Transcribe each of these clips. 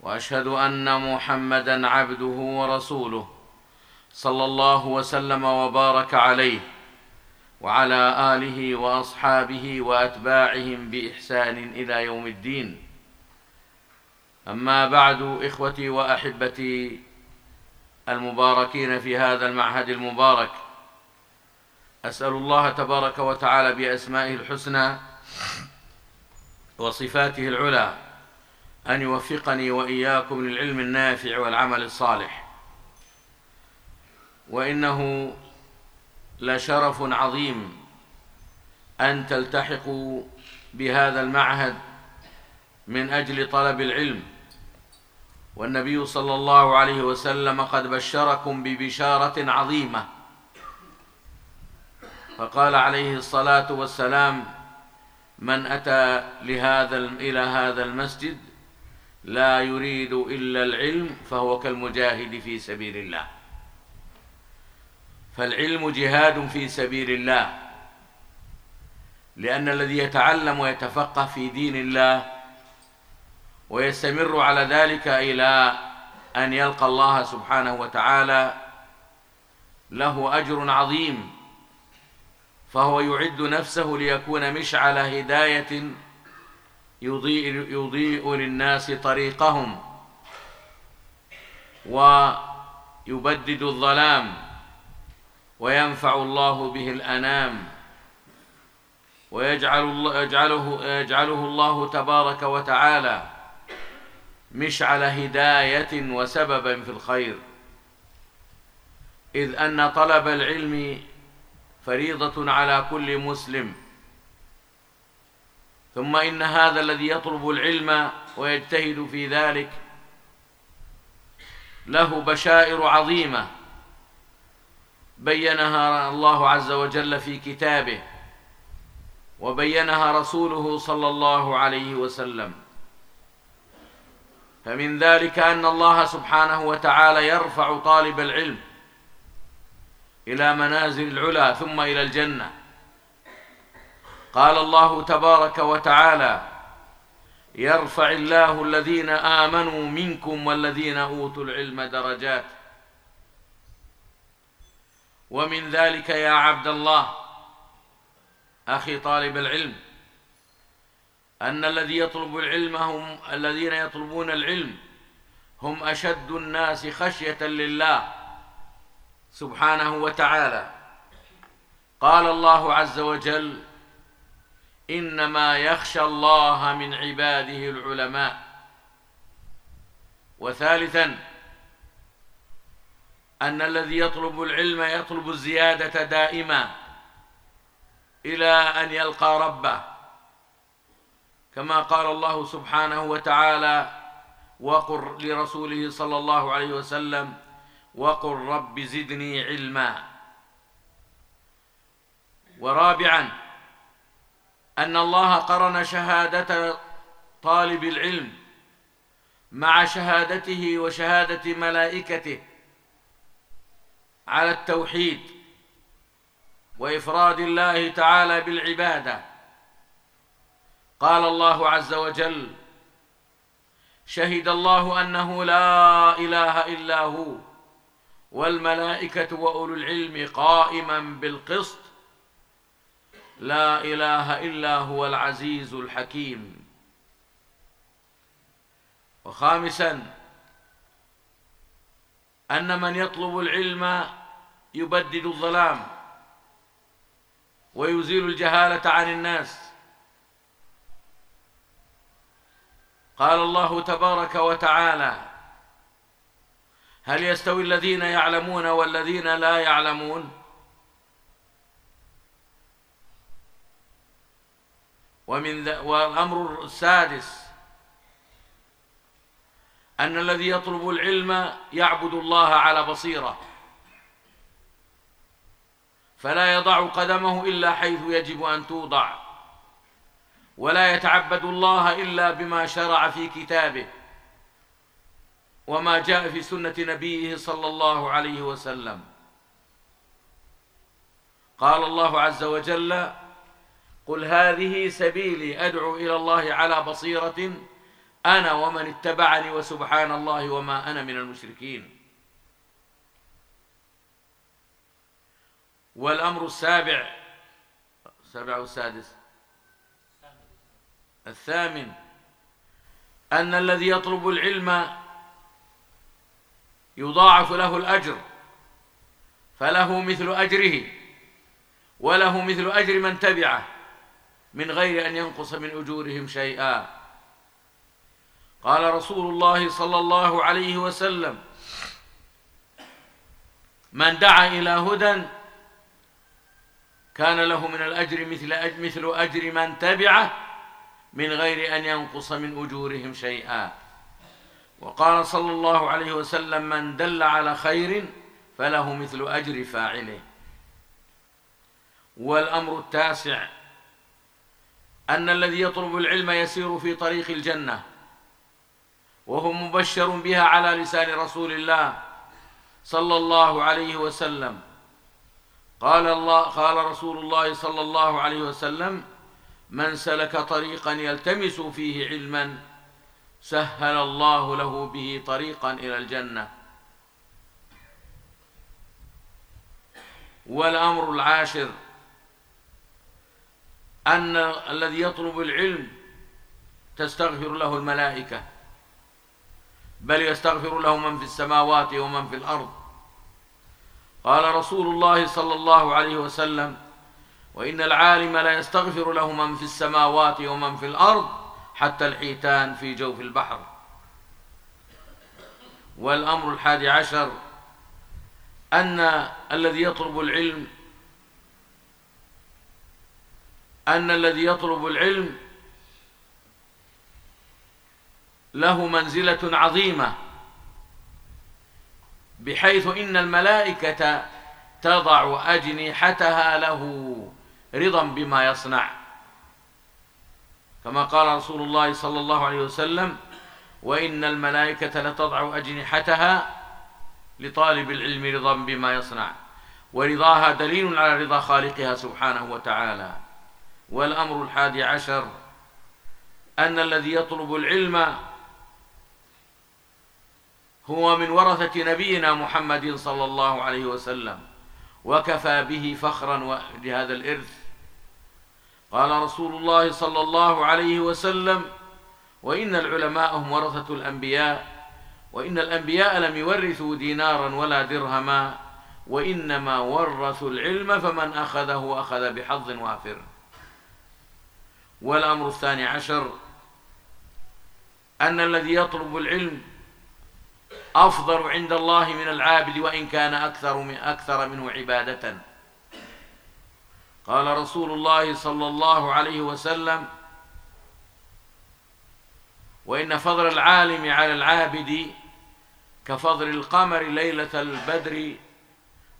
وأشهد أن محمدا عبده ورسوله صلى الله وسلم وبارك عليه وعلى آله وأصحابه وأتباعهم بإحسان إلى يوم الدين. أما بعد إخوتي وأحبتي المباركين في هذا المعهد المبارك أسأل الله تبارك وتعالى بأسمائه الحسنى وصفاته العلى أن يوفقني وإياكم للعلم النافع والعمل الصالح. وإنه لشرف عظيم أن تلتحقوا بهذا المعهد من أجل طلب العلم. والنبي صلى الله عليه وسلم قد بشركم ببشارة عظيمة. فقال عليه الصلاة والسلام من أتى لهذا إلى هذا المسجد لا يريد إلا العلم فهو كالمجاهد في سبيل الله. فالعلم جهاد في سبيل الله. لأن الذي يتعلم ويتفقه في دين الله ويستمر على ذلك إلى أن يلقى الله سبحانه وتعالى له أجر عظيم. فهو يعد نفسه ليكون مشعل هداية يضيء, يضيء للناس طريقهم ويبدد الظلام وينفع الله به الأنام ويجعل الله يجعله, يجعله الله تبارك وتعالى مشعل هداية وسببا في الخير. إذ أن طلب العلم فريضة على كل مسلم. ثم إن هذا الذي يطلب العلم ويجتهد في ذلك له بشائر عظيمة بينها الله عز وجل في كتابه وبينها رسوله صلى الله عليه وسلم. فمن ذلك أن الله سبحانه وتعالى يرفع طالب العلم إلى منازل العلا ثم إلى الجنة. قال الله تبارك وتعالى يرفع الله الذين آمنوا منكم والذين أوتوا العلم درجات. ومن ذلك يا عبد الله أخي طالب العلم أن الذي يطلب العلم هم الذين يطلبون العلم هم أشد الناس خشية لله سبحانه وتعالى. قال الله عز وجل إنما يخشى الله من عباده العلماء. وثالثا أن الذي يطلب العلم يطلب الزيادة دائما إلى أن يلقى ربه. كما قال الله سبحانه وتعالى وقل لرسوله صلى الله عليه وسلم وقل رب زدني علما ورابعا أن الله قرن شهادة طالب العلم مع شهادته وشهادة ملائكته على التوحيد وإفراد الله تعالى بالعبادة. قال الله عز وجل شهد الله أنه لا إله إلا هو والملائكة وأولو العلم قائما بالقسط لا إله إلا هو العزيز الحكيم. وخامسا أن من يطلب العلم يبدد الظلام ويزيل الجهالة عن الناس. قال الله تبارك وتعالى هل يستوي الذين يعلمون والذين لا يعلمون؟ ومن. والأمر السادس أن الذي يطلب العلم يعبد الله على بصيرة فلا يضع قدمه إلا حيث يجب أن توضع ولا يتعبد الله إلا بما شرع في كتابه وما جاء في سنة نبيه صلى الله عليه وسلم قال الله عز وجل قل هذه سبيلي أدعو إلى الله على بصيرة أنا ومن اتبعني وسبحان الله وما أنا من المشركين. والأمر السابع السابع والسادس الثامن. أن الذي يطلب العلم يضاعف له الأجر فله مثل أجره وله مثل أجر من تبعه. من غير أن ينقص من أجورهم شيئا. قال رسول الله صلى الله عليه وسلم من دعا إلى هدى كان له من الأجر مثل مثل أجر من تبعه من غير أن ينقص من أجورهم شيئا. وقال صلى الله عليه وسلم من دل على خير فله مثل أجر فاعله. والأمر التاسع أن الذي يطلب العلم يسير في طريق الجنة وهو مبشر بها على لسان رسول الله صلى الله عليه وسلم. قال الله قال رسول الله صلى الله عليه وسلم من سلك طريقا يلتمس فيه علما سهل الله له به طريقا إلى الجنة. والأمر العاشر أن الذي يطلب العلم تستغفر له الملائكة بل يستغفر له من في السماوات ومن في الأرض. قال رسول الله صلى الله عليه وسلم وإن العالم لا يستغفر له من في السماوات ومن في الأرض حتى الحيتان في جوف البحر. والأمر الحادي عشر أن الذي يطلب العلم أن الذي يطلب العلم له منزلة عظيمة بحيث إن الملائكة تضع أجنحتها له رضا بما يصنع. كما قال رسول الله صلى الله عليه وسلم وإن الملائكة لتضع أجنحتها لطالب العلم رضا بما يصنع. ورضاها دليل على رضا خالقها سبحانه وتعالى. والأمر الحادي عشر أن الذي يطلب العلم هو من ورثة نبينا محمد صلى الله عليه وسلم وكفى به فخرا لهذا الإرث. قال رسول الله صلى الله عليه وسلم وإن العلماء هم ورثة الأنبياء وإن الأنبياء لم يورثوا دينارا ولا درهما وإنما ورثوا العلم فمن أخذه أخذ بحظ وافر. والأمر الثاني عشر أن الذي يطلب العلم أفضل عند الله من العابد وإن كان أكثر من أكثر منه عبادة. قال رسول الله صلى الله عليه وسلم وإن فضل العالم على العابد كفضل القمر ليلة البدر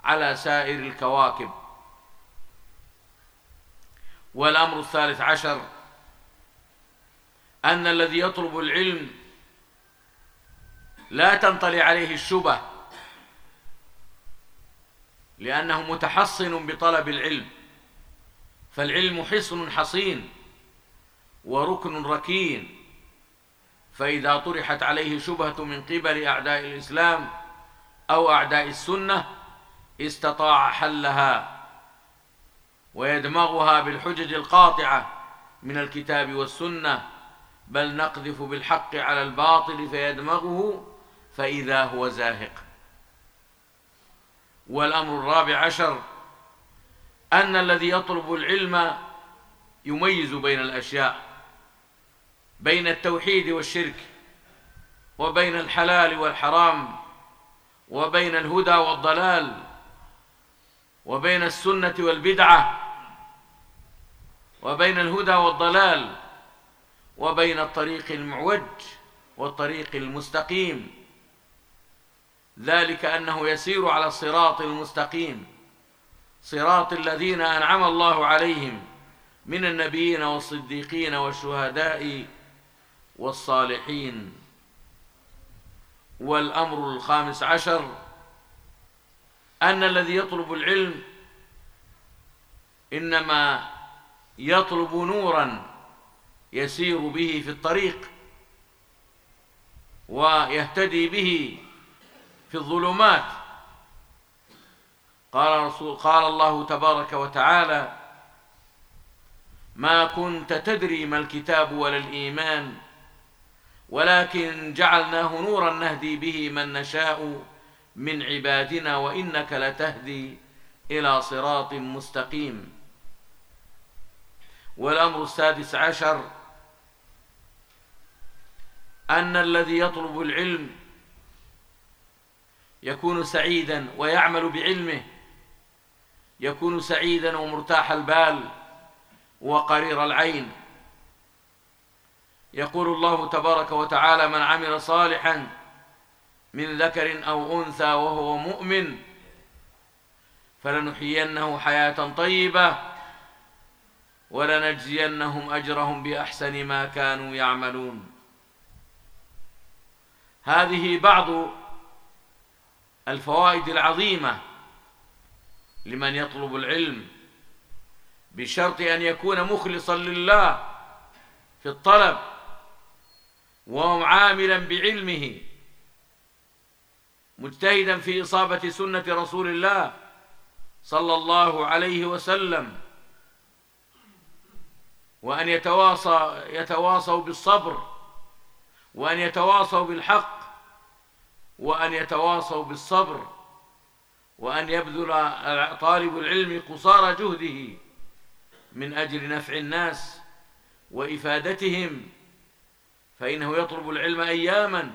على سائر الكواكب. والأمر الثالث عشر أن الذي يطلب العلم لا تنطلي عليه الشبه لأنه متحصن بطلب العلم فالعلم حصن حصين وركن ركين فإذا طرحت عليه شبهة من قبل أعداء الإسلام أو أعداء السنة استطاع حلها. ويدمغها بالحجج القاطعة من الكتاب والسنة بل نقذف بالحق على الباطل فيدمغه فإذا هو زاهق. والأمر الرابع عشر أن الذي يطلب العلم يميز بين الأشياء بين التوحيد والشرك وبين الحلال والحرام وبين الهدى والضلال وبين السنة والبدعة. وبين الهدى والضلال وبين الطريق المعوج والطريق المستقيم. ذلك أنه يسير على الصراط المستقيم صراط الذين أنعم الله عليهم من النبيين والصديقين والشهداء والصالحين. والأمر الخامس عشر أن الذي يطلب العلم إنما يطلب نورا يسير به في الطريق ويهتدي به في الظلمات. قال رسول قال الله تبارك وتعالى ما كنت تدري ما الكتاب ولا الإيمان ولكن جعلناه نورا نهدي به من نشاء من عبادنا وإنك لتهدي إلى صراط مستقيم. والأمر السادس عشر أن الذي يطلب العلم يكون سعيدا ويعمل بعلمه يكون سعيدا ومرتاح البال وقرير العين. يقول الله تبارك وتعالى من عمل صالحا من ذكر أو أنثى وهو مؤمن فلنحيينه حياة طيبة ولنجزينهم أجرهم بأحسن ما كانوا يعملون. هذه بعض الفوائد العظيمة لمن يطلب العلم بشرط أن يكون مخلصا لله في الطلب وعاملا بعلمه مجتهدا في إصابة سنة رسول الله صلى الله عليه وسلم. وأن يتواصى يتواصوا بالصبر وأن يتواصوا بالحق وأن يتواصوا بالصبر وأن يبذل طالب العلم قصارى جهده من أجل نفع الناس وإفادتهم فإنه يطلب العلم أياما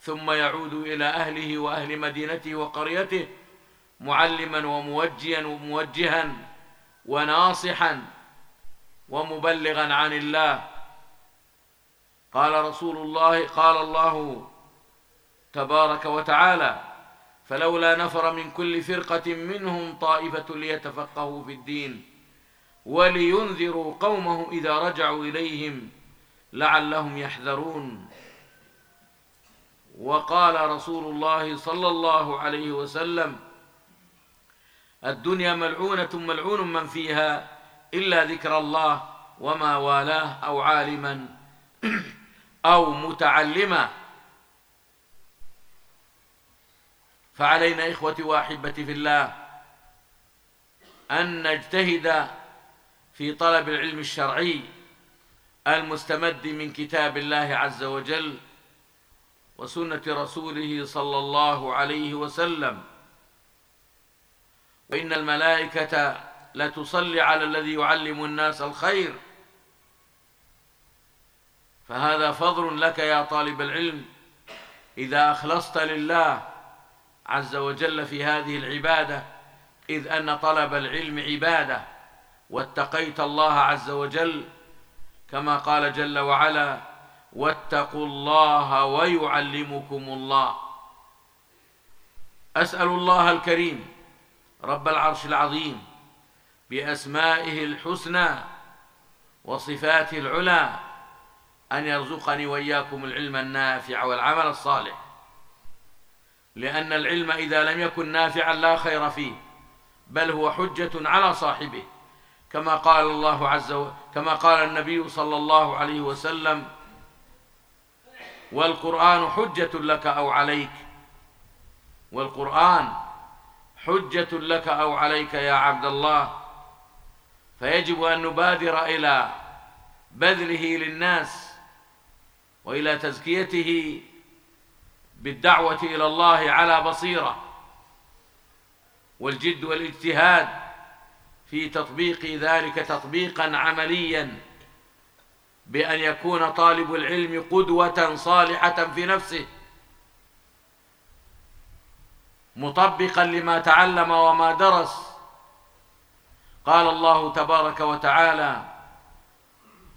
ثم يعود إلى أهله وأهل مدينته وقريته معلما وموجيا وموجها وناصحا ومبلغا عن الله. قال رسول الله قال الله تبارك وتعالى فلولا نفر من كل فرقة منهم طائفة ليتفقهوا في الدين ولينذروا قومهم إذا رجعوا إليهم لعلهم يحذرون. وقال رسول الله صلى الله عليه وسلم الدنيا ملعونة ملعون من فيها. إلا ذكر الله وما والاه أو عالما أو متعلما. فعلينا إخوتي وأحبتي في الله أن نجتهد في طلب العلم الشرعي المستمد من كتاب الله عز وجل وسنة رسوله صلى الله عليه وسلم. وإن الملائكة لتصلي على الذي يعلم الناس الخير. فهذا فضل لك يا طالب العلم. إذا أخلصت لله عز وجل في هذه العبادة إذ أن طلب العلم عبادة واتقيت الله عز وجل كما قال جل وعلا واتقوا الله ويعلمكم الله. أسأل الله الكريم رب العرش العظيم بأسمائه الحسنى وصفاته العلى أن يرزقني وإياكم العلم النافع والعمل الصالح. لأن العلم إذا لم يكن نافعا لا خير فيه بل هو حجة على صاحبه. كما قال الله عز وجل كما قال النبي صلى الله عليه وسلم والقرآن حجة لك أو عليك. والقرآن حجة لك أو عليك يا عبد الله. فيجب أن نبادر إلى بذله للناس وإلى تزكيته بالدعوة إلى الله على بصيرة والجد والاجتهاد في تطبيق ذلك تطبيقا عمليا بأن يكون طالب العلم قدوة صالحة في نفسه مطبقا لما تعلم وما درس قال الله تبارك وتعالى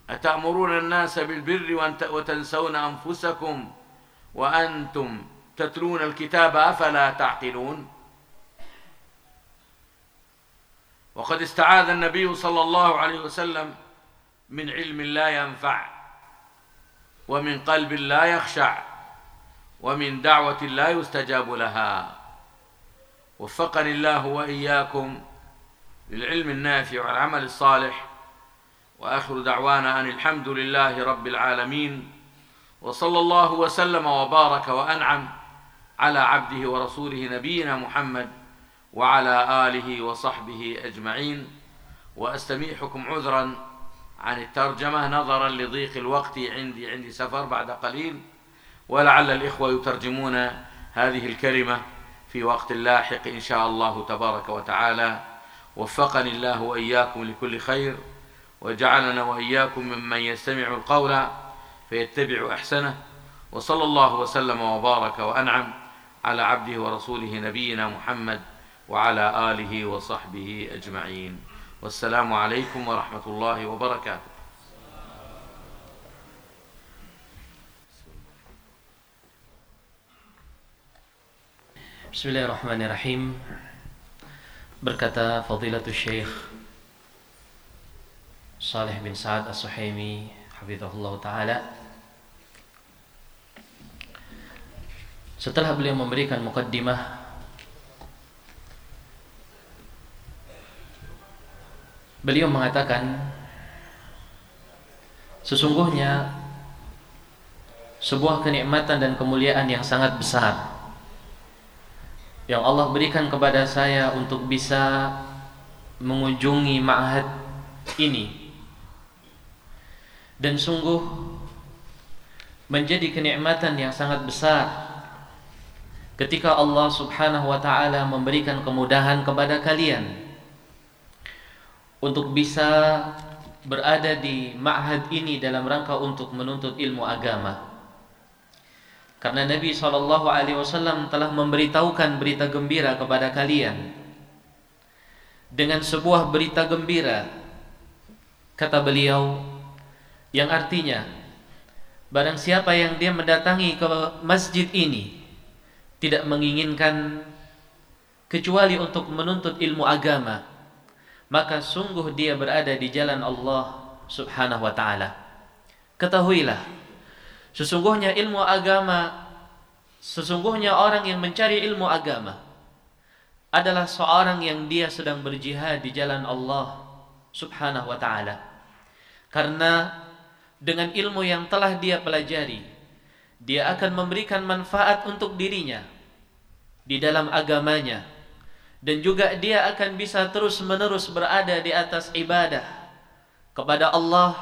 أتأمرون الناس بالبر وتنسون أنفسكم وأنتم تتلون الكتاب أفلا تعقلون؟ وقد استعاذ النبي صلى الله عليه وسلم من علم لا ينفع ومن قلب لا يخشع ومن دعوة لا يستجاب لها. وفقني الله وإياكم للعلم النافع والعمل الصالح. وآخر دعوانا أن الحمد لله رب العالمين وصلى الله وسلم وبارك وأنعم على عبده ورسوله نبينا محمد وعلى آله وصحبه أجمعين. وأستميحكم عذرا عن الترجمة نظرا لضيق الوقت عندي عندي سفر بعد قليل ولعل الإخوة يترجمون هذه الكلمة في وقت لاحق إن شاء الله تبارك وتعالى. وفقني الله وإياكم لكل خير وجعلنا وإياكم ممن يستمع القول فيتبع أحسنه وصلى الله وسلم وبارك وأنعم على عبده ورسوله نبينا محمد وعلى آله وصحبه أجمعين. والسلام عليكم ورحمة الله وبركاته. Bismillahirrahmanirrahim Berkata Fadilatul Syekh Salih bin Sa'ad As-Suhaimi Hafizahullah Ta'ala. Setelah beliau memberikan mukaddimah Beliau mengatakan Sesungguhnya Sebuah kenikmatan dan kemuliaan yang sangat besar yang Allah berikan kepada saya untuk bisa mengunjungi ma'had ini dan sungguh menjadi kenikmatan yang sangat besar ketika Allah Subhanahu wa taala memberikan kemudahan kepada kalian untuk bisa berada di ma'had ini dalam rangka untuk menuntut ilmu agama. Karena Nabi Shallallahu Alaihi Wasallam telah memberitahukan berita gembira kepada kalian dengan sebuah berita gembira, kata beliau, yang artinya barang siapa yang dia mendatangi ke masjid ini tidak menginginkan kecuali untuk menuntut ilmu agama, maka sungguh dia berada di jalan Allah Subhanahu wa taala. Ketahuilah Sesungguhnya ilmu agama Sesungguhnya orang yang mencari ilmu agama Adalah seorang yang dia sedang berjihad di jalan Allah Subhanahu wa ta'ala. Karena dengan ilmu yang telah dia pelajari Dia akan memberikan manfaat untuk dirinya Di dalam agamanya Dan juga dia akan bisa terus menerus berada di atas ibadah Kepada Allah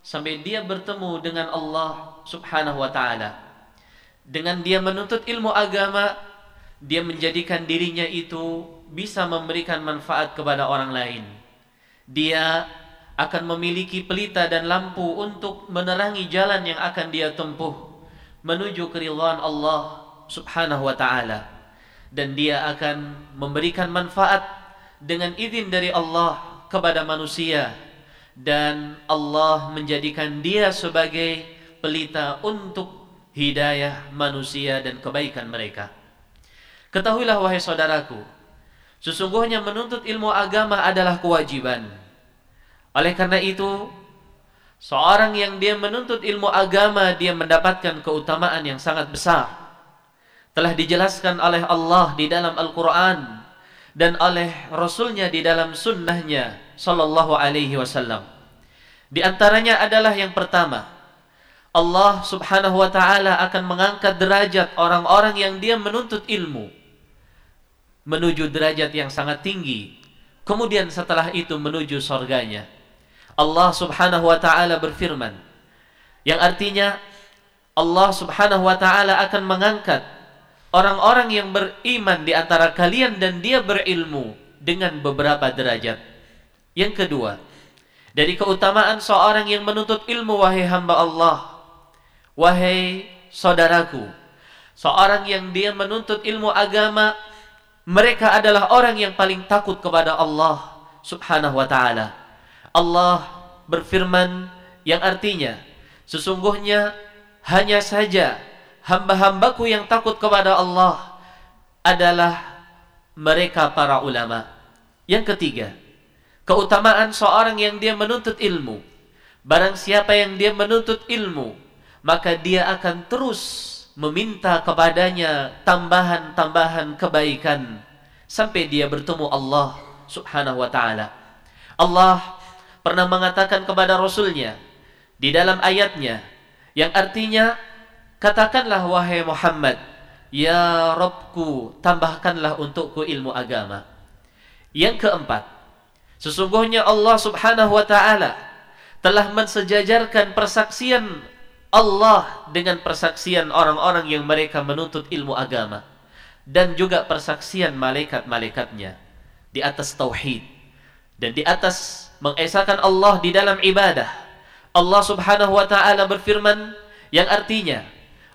Sampai dia bertemu dengan Allah Subhanahu wa taala. Dengan dia menuntut ilmu agama, dia menjadikan dirinya itu bisa memberikan manfaat kepada orang lain. Dia akan memiliki pelita dan lampu untuk menerangi jalan yang akan dia tempuh menuju keridhaan Allah Subhanahu wa taala. Dan dia akan memberikan manfaat dengan izin dari Allah kepada manusia dan Allah menjadikan dia sebagai pelita untuk hidayah manusia dan kebaikan mereka. Ketahuilah wahai saudaraku, sesungguhnya menuntut ilmu agama adalah kewajiban. Oleh karena itu, seorang yang dia menuntut ilmu agama dia mendapatkan keutamaan yang sangat besar. Telah dijelaskan oleh Allah di dalam Al-Quran dan oleh Rasulnya di dalam sunnahnya Sallallahu Alaihi Wasallam. Di antaranya adalah yang pertama, Allah Subhanahu wa taala akan mengangkat derajat orang-orang yang dia menuntut ilmu menuju derajat yang sangat tinggi. Kemudian setelah itu menuju surganya. Allah Subhanahu wa taala berfirman yang artinya Allah Subhanahu wa taala akan mengangkat orang-orang yang beriman di antara kalian dan dia berilmu dengan beberapa derajat. Yang kedua, dari keutamaan seorang yang menuntut ilmu wahai hamba Allah Wahai saudaraku, seorang yang dia menuntut ilmu agama, mereka adalah orang yang paling takut kepada Allah Subhanahu wa taala. Allah berfirman yang artinya sesungguhnya hanya saja hamba-hambaku yang takut kepada Allah adalah mereka para ulama. Yang ketiga, keutamaan seorang yang dia menuntut ilmu. Barang siapa yang dia menuntut ilmu, maka dia akan terus meminta kepadanya tambahan-tambahan kebaikan sampai dia bertemu Allah Subhanahu wa taala. Allah pernah mengatakan kepada rasulnya di dalam ayatnya yang artinya katakanlah wahai Muhammad ya Rabbku tambahkanlah untukku ilmu agama. Yang keempat, sesungguhnya Allah Subhanahu wa taala telah mensejajarkan persaksian Allah dengan persaksian orang-orang yang mereka menuntut ilmu agama dan juga persaksian malaikat-malaikatnya di atas tauhid dan di atas mengesahkan Allah di dalam ibadah. Allah Subhanahu wa taala berfirman yang artinya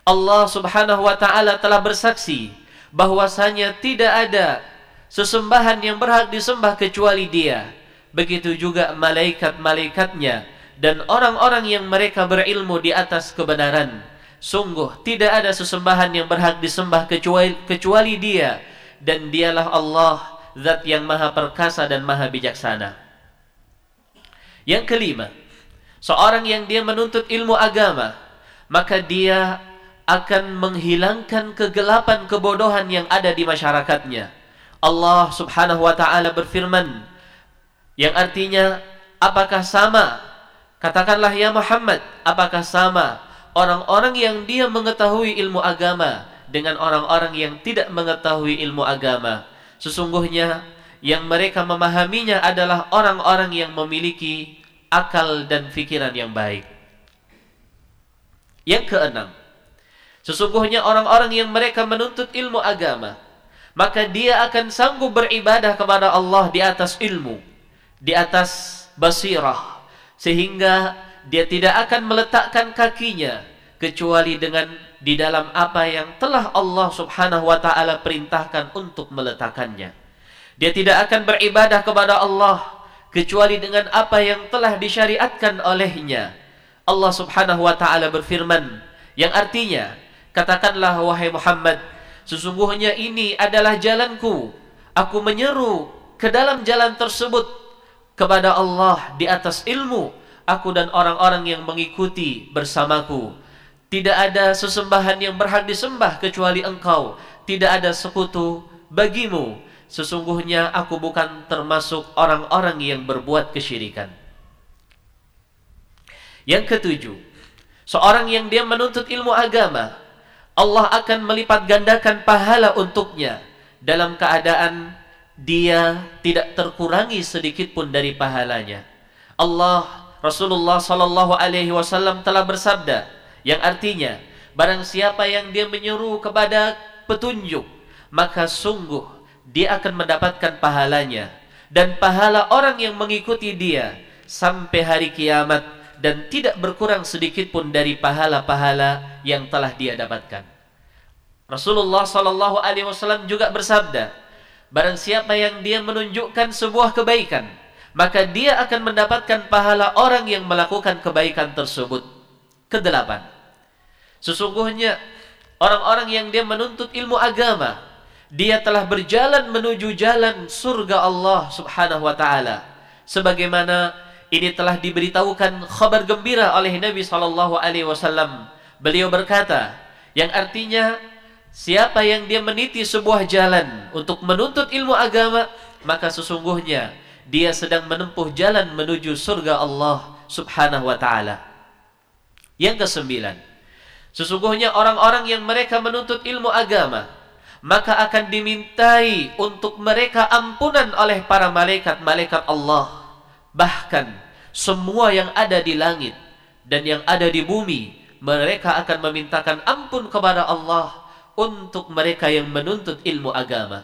Allah Subhanahu wa taala telah bersaksi bahwasanya tidak ada sesembahan yang berhak disembah kecuali Dia. Begitu juga malaikat-malaikatnya dan orang-orang yang mereka berilmu di atas kebenaran. Sungguh tidak ada sesembahan yang berhak disembah kecuali, kecuali Dia dan Dialah Allah zat yang maha perkasa dan maha bijaksana. Yang kelima, seorang yang dia menuntut ilmu agama, maka dia akan menghilangkan kegelapan kebodohan yang ada di masyarakatnya. Allah Subhanahu wa taala berfirman yang artinya apakah sama Katakanlah ya Muhammad, apakah sama orang-orang yang dia mengetahui ilmu agama dengan orang-orang yang tidak mengetahui ilmu agama? Sesungguhnya yang mereka memahaminya adalah orang-orang yang memiliki akal dan pikiran yang baik. Yang keenam, sesungguhnya orang-orang yang mereka menuntut ilmu agama, maka dia akan sanggup beribadah kepada Allah di atas ilmu, di atas basirah, sehingga dia tidak akan meletakkan kakinya kecuali dengan di dalam apa yang telah Allah Subhanahu wa taala perintahkan untuk meletakkannya. Dia tidak akan beribadah kepada Allah kecuali dengan apa yang telah disyariatkan olehnya. Allah Subhanahu wa taala berfirman yang artinya, katakanlah wahai Muhammad, sesungguhnya ini adalah jalanku. Aku menyeru ke dalam jalan tersebut kepada Allah di atas ilmu aku dan orang-orang yang mengikuti bersamaku. Tidak ada sesembahan yang berhak disembah kecuali engkau. Tidak ada sekutu bagimu. Sesungguhnya aku bukan termasuk orang-orang yang berbuat kesyirikan. Yang ketujuh seorang yang dia menuntut ilmu agama Allah akan melipat gandakan pahala untuknya dalam keadaan dia tidak terkurangi sedikit pun dari pahalanya. Allah Rasulullah sallallahu alaihi wasallam telah bersabda yang artinya barang siapa yang dia menyeru kepada petunjuk maka sungguh dia akan mendapatkan pahalanya dan pahala orang yang mengikuti dia sampai hari kiamat dan tidak berkurang sedikit pun dari pahala-pahala yang telah dia dapatkan. Rasulullah sallallahu alaihi wasallam juga bersabda, Barang siapa yang dia menunjukkan sebuah kebaikan, maka dia akan mendapatkan pahala orang yang melakukan kebaikan tersebut. Kedelapan. Sesungguhnya orang-orang yang dia menuntut ilmu agama, dia telah berjalan menuju jalan surga Allah Subhanahu wa taala. Sebagaimana ini telah diberitahukan kabar gembira oleh Nabi sallallahu alaihi wasallam. Beliau berkata, yang artinya Siapa yang dia meniti sebuah jalan untuk menuntut ilmu agama, maka sesungguhnya dia sedang menempuh jalan menuju surga Allah Subhanahu wa taala. Yang kesembilan, sesungguhnya orang-orang yang mereka menuntut ilmu agama, maka akan dimintai untuk mereka ampunan oleh para malaikat-malaikat Allah. Bahkan semua yang ada di langit dan yang ada di bumi, mereka akan memintakan ampun kepada Allah untuk mereka yang menuntut ilmu agama.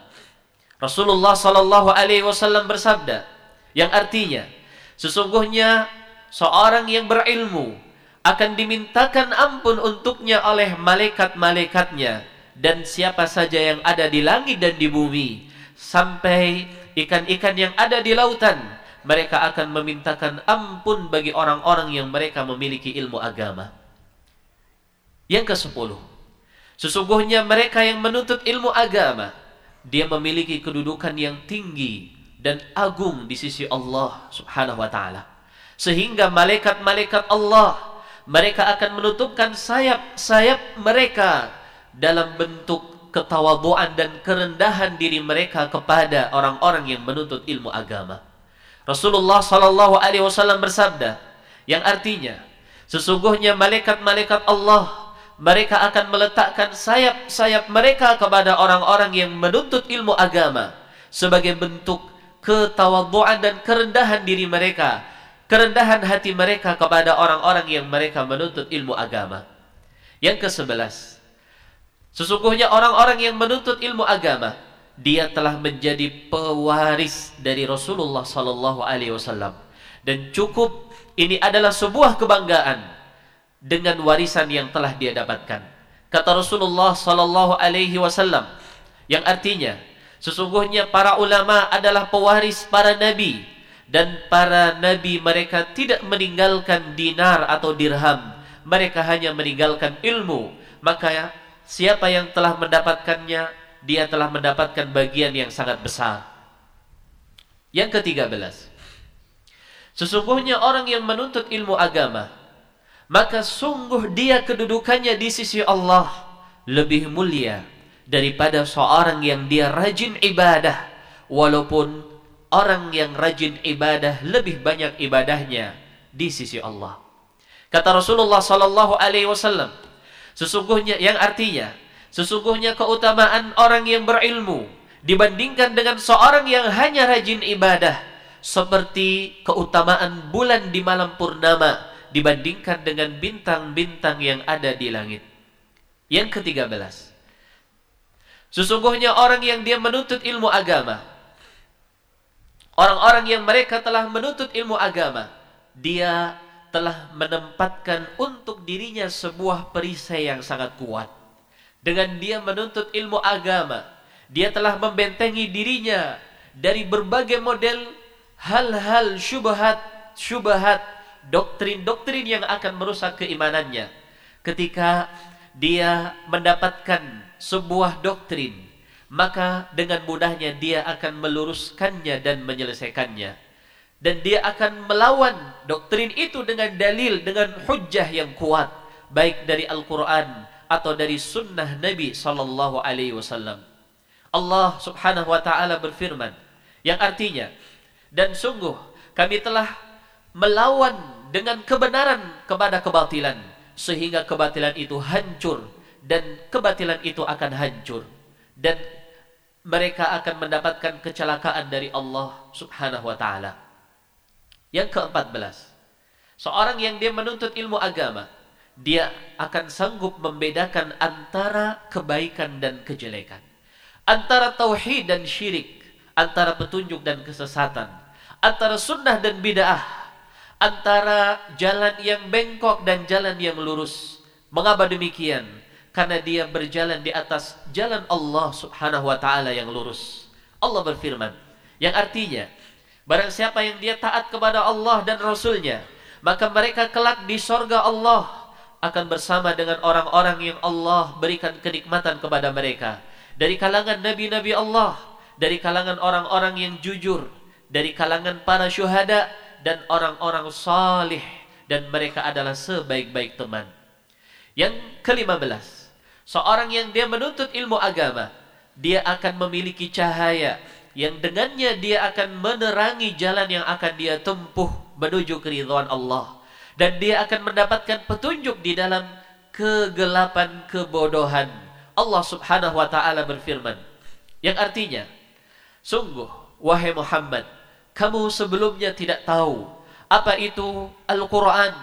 Rasulullah sallallahu alaihi wasallam bersabda yang artinya sesungguhnya seorang yang berilmu akan dimintakan ampun untuknya oleh malaikat-malaikatnya dan siapa saja yang ada di langit dan di bumi sampai ikan-ikan yang ada di lautan mereka akan memintakan ampun bagi orang-orang yang mereka memiliki ilmu agama. Yang ke-10. Sesungguhnya mereka yang menuntut ilmu agama, dia memiliki kedudukan yang tinggi dan agung di sisi Allah Subhanahu wa taala. Sehingga malaikat-malaikat Allah mereka akan menutupkan sayap-sayap mereka dalam bentuk ketawaduan dan kerendahan diri mereka kepada orang-orang yang menuntut ilmu agama. Rasulullah sallallahu alaihi wasallam bersabda yang artinya sesungguhnya malaikat-malaikat Allah mereka akan meletakkan sayap-sayap mereka kepada orang-orang yang menuntut ilmu agama sebagai bentuk ketawaduan dan kerendahan diri mereka, kerendahan hati mereka kepada orang-orang yang mereka menuntut ilmu agama. Yang ke-11. Sesungguhnya orang-orang yang menuntut ilmu agama dia telah menjadi pewaris dari Rasulullah sallallahu alaihi wasallam dan cukup ini adalah sebuah kebanggaan dengan warisan yang telah dia dapatkan kata Rasulullah sallallahu alaihi wasallam yang artinya sesungguhnya para ulama adalah pewaris para nabi dan para nabi mereka tidak meninggalkan dinar atau dirham mereka hanya meninggalkan ilmu maka siapa yang telah mendapatkannya dia telah mendapatkan bagian yang sangat besar. Yang ketiga belas. Sesungguhnya orang yang menuntut ilmu agama, maka sungguh dia kedudukannya di sisi Allah lebih mulia daripada seorang yang dia rajin ibadah, walaupun orang yang rajin ibadah lebih banyak ibadahnya di sisi Allah. Kata Rasulullah sallallahu alaihi wasallam, sesungguhnya yang artinya Sesungguhnya keutamaan orang yang berilmu dibandingkan dengan seorang yang hanya rajin ibadah seperti keutamaan bulan di malam purnama dibandingkan dengan bintang-bintang yang ada di langit. Yang ketiga belas. Sesungguhnya orang yang dia menuntut ilmu agama, orang-orang yang mereka telah menuntut ilmu agama, dia telah menempatkan untuk dirinya sebuah perisai yang sangat kuat dengan dia menuntut ilmu agama, dia telah membentengi dirinya dari berbagai model hal-hal syubhat, syubhat, doktrin-doktrin yang akan merusak keimanannya. Ketika dia mendapatkan sebuah doktrin, maka dengan mudahnya dia akan meluruskannya dan menyelesaikannya. Dan dia akan melawan doktrin itu dengan dalil, dengan hujjah yang kuat. Baik dari Al-Quran atau dari sunnah Nabi sallallahu alaihi wasallam. Allah Subhanahu wa taala berfirman yang artinya dan sungguh kami telah melawan dengan kebenaran kepada kebatilan sehingga kebatilan itu hancur dan kebatilan itu akan hancur dan mereka akan mendapatkan kecelakaan dari Allah Subhanahu wa taala. Yang keempat seorang yang dia menuntut ilmu agama dia akan sanggup membedakan antara kebaikan dan kejelekan. Antara tauhid dan syirik, antara petunjuk dan kesesatan, antara sunnah dan bid'ah, antara jalan yang bengkok dan jalan yang lurus. Mengapa demikian? Karena dia berjalan di atas jalan Allah Subhanahu wa taala yang lurus. Allah berfirman, yang artinya barang siapa yang dia taat kepada Allah dan Rasulnya, maka mereka kelak di sorga Allah akan bersama dengan orang-orang yang Allah berikan kenikmatan kepada mereka dari kalangan nabi-nabi Allah, dari kalangan orang-orang yang jujur, dari kalangan para syuhada dan orang-orang salih dan mereka adalah sebaik-baik teman. Yang kelima belas, seorang yang dia menuntut ilmu agama, dia akan memiliki cahaya yang dengannya dia akan menerangi jalan yang akan dia tempuh menuju keridhaan Allah dan dia akan mendapatkan petunjuk di dalam kegelapan kebodohan. Allah Subhanahu wa taala berfirman yang artinya sungguh wahai Muhammad kamu sebelumnya tidak tahu apa itu Al-Qur'an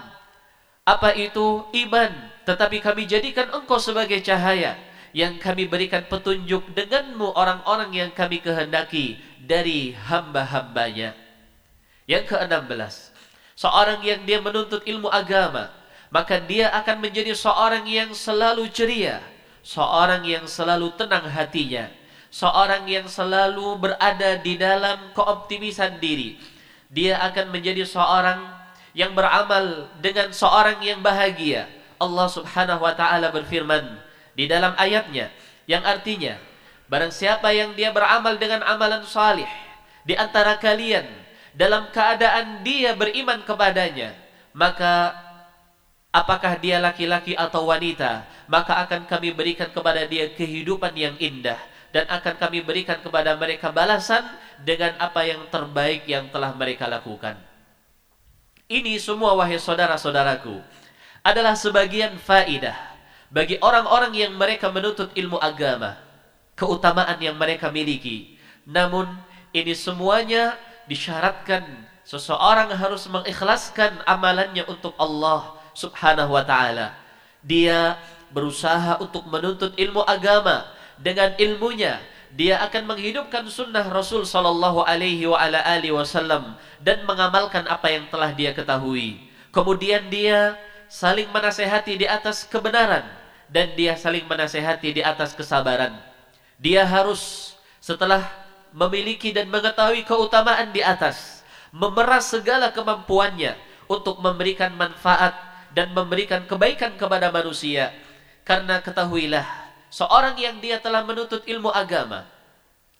apa itu iman tetapi kami jadikan engkau sebagai cahaya yang kami berikan petunjuk denganmu orang-orang yang kami kehendaki dari hamba-hambanya. Yang keenam belas seorang yang dia menuntut ilmu agama, maka dia akan menjadi seorang yang selalu ceria, seorang yang selalu tenang hatinya, seorang yang selalu berada di dalam keoptimisan diri, dia akan menjadi seorang yang beramal dengan seorang yang bahagia. Allah Subhanahu wa taala berfirman di dalam ayatnya yang artinya barang siapa yang dia beramal dengan amalan salih di antara kalian dalam keadaan dia beriman kepadanya maka apakah dia laki-laki atau wanita maka akan kami berikan kepada dia kehidupan yang indah dan akan kami berikan kepada mereka balasan dengan apa yang terbaik yang telah mereka lakukan. Ini semua wahai saudara-saudaraku adalah sebagian faidah bagi orang-orang yang mereka menuntut ilmu agama, keutamaan yang mereka miliki. Namun ini semuanya disyaratkan seseorang harus mengikhlaskan amalannya untuk Allah Subhanahu wa taala. Dia berusaha untuk menuntut ilmu agama dengan ilmunya dia akan menghidupkan sunnah Rasul Sallallahu Alaihi wa ala Wasallam dan mengamalkan apa yang telah dia ketahui. Kemudian dia saling menasehati di atas kebenaran dan dia saling menasehati di atas kesabaran. Dia harus setelah memiliki dan mengetahui keutamaan di atas, memeras segala kemampuannya untuk memberikan manfaat dan memberikan kebaikan kepada manusia. Karena ketahuilah, seorang yang dia telah menuntut ilmu agama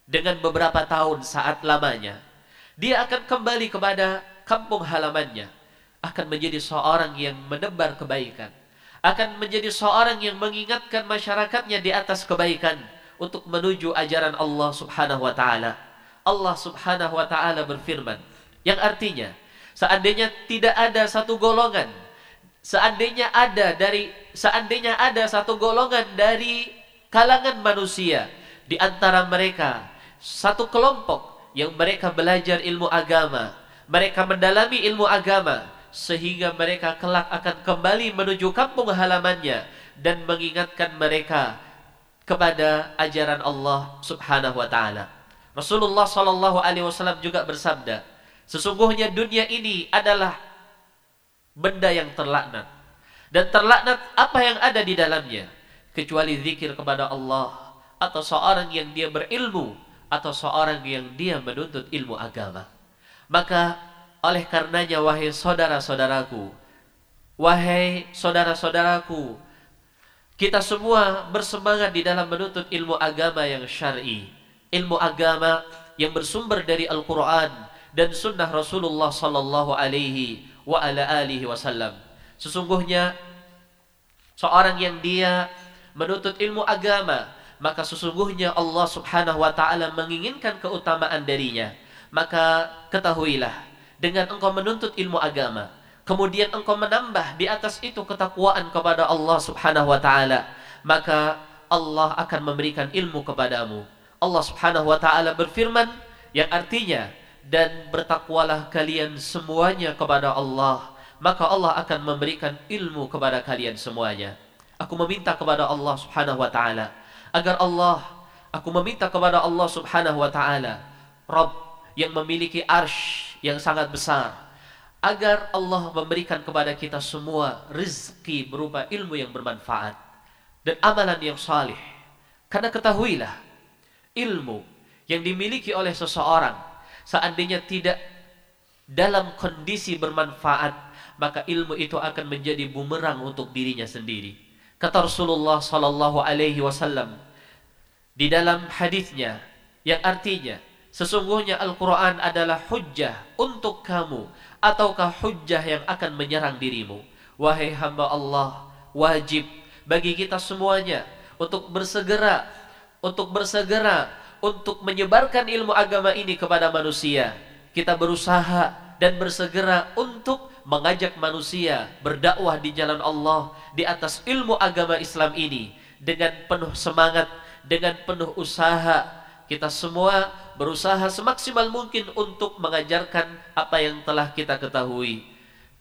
dengan beberapa tahun saat lamanya, dia akan kembali kepada kampung halamannya, akan menjadi seorang yang menebar kebaikan, akan menjadi seorang yang mengingatkan masyarakatnya di atas kebaikan untuk menuju ajaran Allah Subhanahu wa taala. Allah Subhanahu wa taala berfirman yang artinya seandainya tidak ada satu golongan seandainya ada dari seandainya ada satu golongan dari kalangan manusia di antara mereka satu kelompok yang mereka belajar ilmu agama, mereka mendalami ilmu agama sehingga mereka kelak akan kembali menuju kampung halamannya dan mengingatkan mereka kepada ajaran Allah Subhanahu wa taala. Rasulullah sallallahu alaihi wasallam juga bersabda, sesungguhnya dunia ini adalah benda yang terlaknat dan terlaknat apa yang ada di dalamnya kecuali zikir kepada Allah atau seorang yang dia berilmu atau seorang yang dia menuntut ilmu agama. Maka oleh karenanya wahai saudara-saudaraku, wahai saudara-saudaraku, kita semua bersemangat di dalam menuntut ilmu agama yang syar'i, ilmu agama yang bersumber dari Al-Qur'an dan sunnah Rasulullah sallallahu alaihi wa ala alihi wasallam. Sesungguhnya seorang yang dia menuntut ilmu agama, maka sesungguhnya Allah Subhanahu wa taala menginginkan keutamaan darinya. Maka ketahuilah, dengan engkau menuntut ilmu agama, kemudian engkau menambah di atas itu ketakwaan kepada Allah Subhanahu wa taala, maka Allah akan memberikan ilmu kepadamu. Allah Subhanahu wa taala berfirman yang artinya dan bertakwalah kalian semuanya kepada Allah, maka Allah akan memberikan ilmu kepada kalian semuanya. Aku meminta kepada Allah Subhanahu wa taala. Agar Allah aku meminta kepada Allah Subhanahu wa taala Rabb yang memiliki arsh yang sangat besar agar Allah memberikan kepada kita semua rezeki berupa ilmu yang bermanfaat dan amalan yang salih. Karena ketahuilah ilmu yang dimiliki oleh seseorang seandainya tidak dalam kondisi bermanfaat maka ilmu itu akan menjadi bumerang untuk dirinya sendiri Kata Rasulullah sallallahu alaihi wasallam di dalam hadisnya yang artinya sesungguhnya Al-Qur'an adalah hujjah untuk kamu ataukah hujjah yang akan menyerang dirimu. Wahai hamba Allah, wajib bagi kita semuanya untuk bersegera untuk bersegera untuk menyebarkan ilmu agama ini kepada manusia. Kita berusaha dan bersegera untuk mengajak manusia berdakwah di jalan Allah di atas ilmu agama Islam ini dengan penuh semangat, dengan penuh usaha. Kita semua berusaha semaksimal mungkin untuk mengajarkan apa yang telah kita ketahui.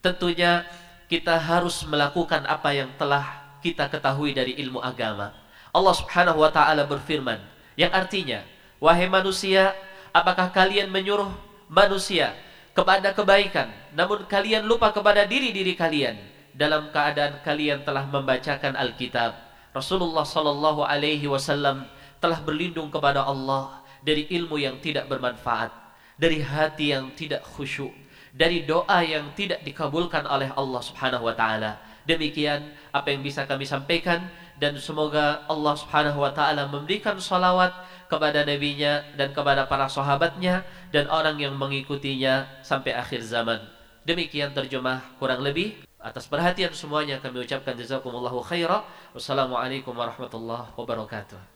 Tentunya kita harus melakukan apa yang telah kita ketahui dari ilmu agama. Allah Subhanahu wa taala berfirman yang artinya, wahai manusia, apakah kalian menyuruh manusia kepada kebaikan, namun kalian lupa kepada diri-diri kalian dalam keadaan kalian telah membacakan Alkitab. Rasulullah sallallahu alaihi wasallam telah berlindung kepada Allah dari ilmu yang tidak bermanfaat, dari hati yang tidak khusyuk, dari doa yang tidak dikabulkan oleh Allah Subhanahu wa taala. Demikian apa yang bisa kami sampaikan dan semoga Allah Subhanahu wa taala memberikan salawat kepada nabinya dan kepada para sahabatnya dan orang yang mengikutinya sampai akhir zaman. Demikian terjemah kurang lebih atas perhatian semuanya kami ucapkan jazakumullahu khairan. Wassalamualaikum warahmatullahi wabarakatuh.